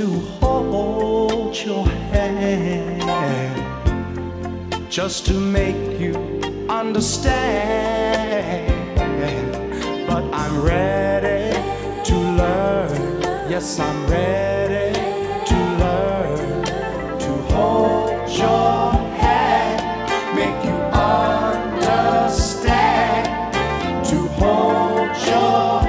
to hold your hand, just to make you understand. But I'm ready to learn. Yes, I'm ready to learn to hold your hand, make you understand to hold your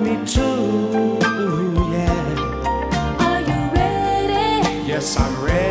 me too, yeah. Are you ready? Yes, I'm ready.